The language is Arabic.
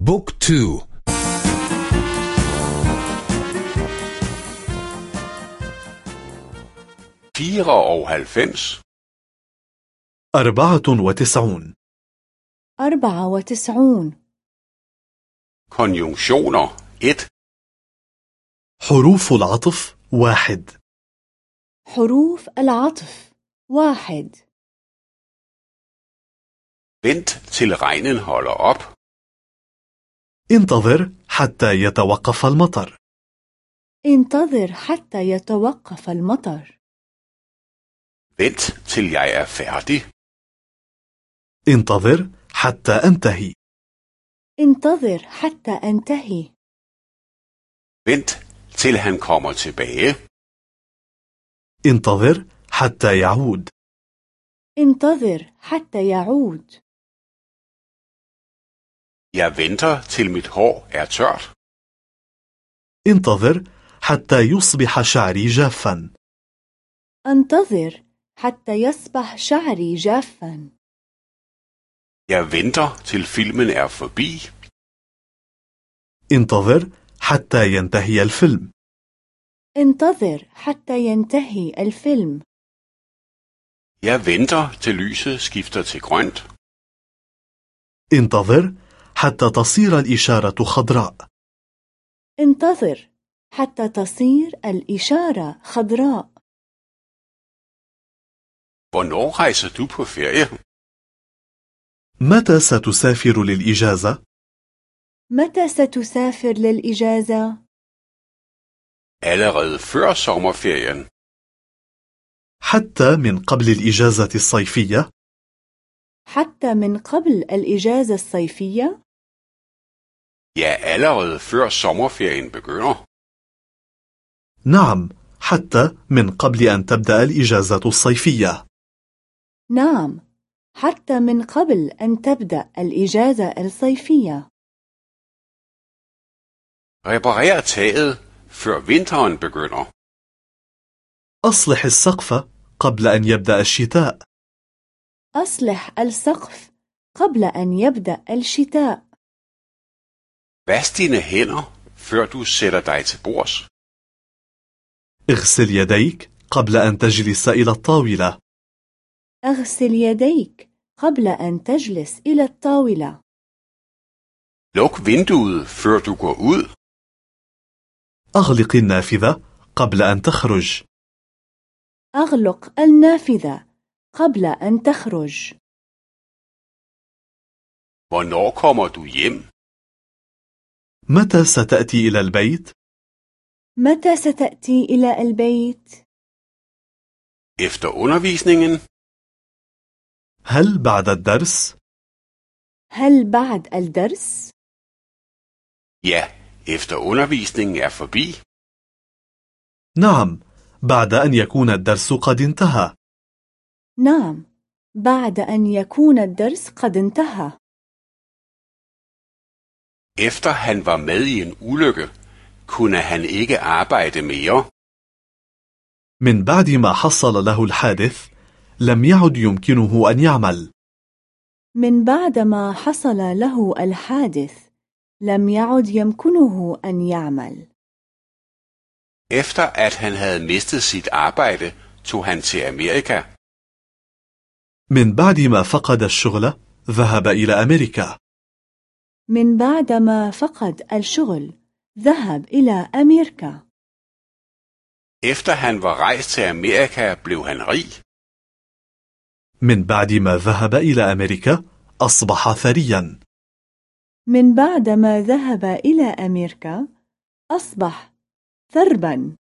بوك تو. فيرة og halvfems أربعة وتسعون. أربعة وتسعون. Konjunktioner. 1 حروف العطف واحد. حروف العطف واحد. Vent til regnen holder op. انتظر حتى يتوقف المطر. انتظر حتى يتوقف المطر. Vent til jeg er færdig. انتظر حتى أنتهي. انتظر حتى أنتهي. Vent til han kommer tilbage. انتظر حتى يعود. انتظر حتى يعود. Jeg venter til mit hår er tørt. انتظر حتى يصبح شعري جافا انتظر حتى يصبح شعري جافا Jeg venter til filmen er forbi. انتظر حتى ينتهي الفيلم انتظر حتى ينتهي الفيلم Jeg venter til lyset skifter til grønt. انتظر حتى تصير الإشارة خضراء انتظر حتى تصير الإشارة خضراء Hvornår rejser du på ferie? متى ستسافر للإجازة؟ متى ستسافر للإجازة؟ Allerede før sommerferien. حتى من قبل الإجازة الصيفية حتى من قبل الإجازة الصيفية؟ Ja, allerede før sommerferien begynder. نعم حتى من قبل أن تبدأ الإجازة الصيفية نعم حتى من قبل أن تبدأ الإجازة الصيفية Reparer taget, før vinteren begynder. أصلح السقف قبل أن يبدأ الشتاء أصلح السقف قبل أن يبدأ الشتاء Vask dine hænder, før du sætter dig til bords. اغسل يديك قبل أن تجلس إلى الطاولة أغسل يديك قبل أن تجلس إلى الطاولة Luk vinduet, før du går ud. أغلق النافذة قبل أن تخرج أغلق النافذة قبل أن تخرج Hvornår kommer du hjem? متى ستأتي إلى البيت؟ متى ستأتي إلى البيت؟ Efter undervisningen? هل بعد الدرس؟ هل بعد الدرس؟ Ja, efter undervisningen er forbi. نعم بعد أن يكون الدرس قد انتهى نعم بعد أن يكون الدرس قد انتهى Efter han var med i en ulykke, kunne han ikke arbejde mere. من بعد ما حصل له الحادث لم يعد يمكنه أن يعمل من بعد ما حصل له الحادث لم يعد يمكنه أن يعمل Efter at han havde mistet sit arbejde, tog han til Amerika. من بعد ما فقد الشغل ذهب إلى أمريكا من بعد ما فقد الشغل ذهب إلى أمريكا Efter han var rejst til Amerika, blev han rig. من بعد ما ذهب إلى أمريكا أصبح ثريا. من بعد ما ذهب إلى أمريكا أصبح ثربا.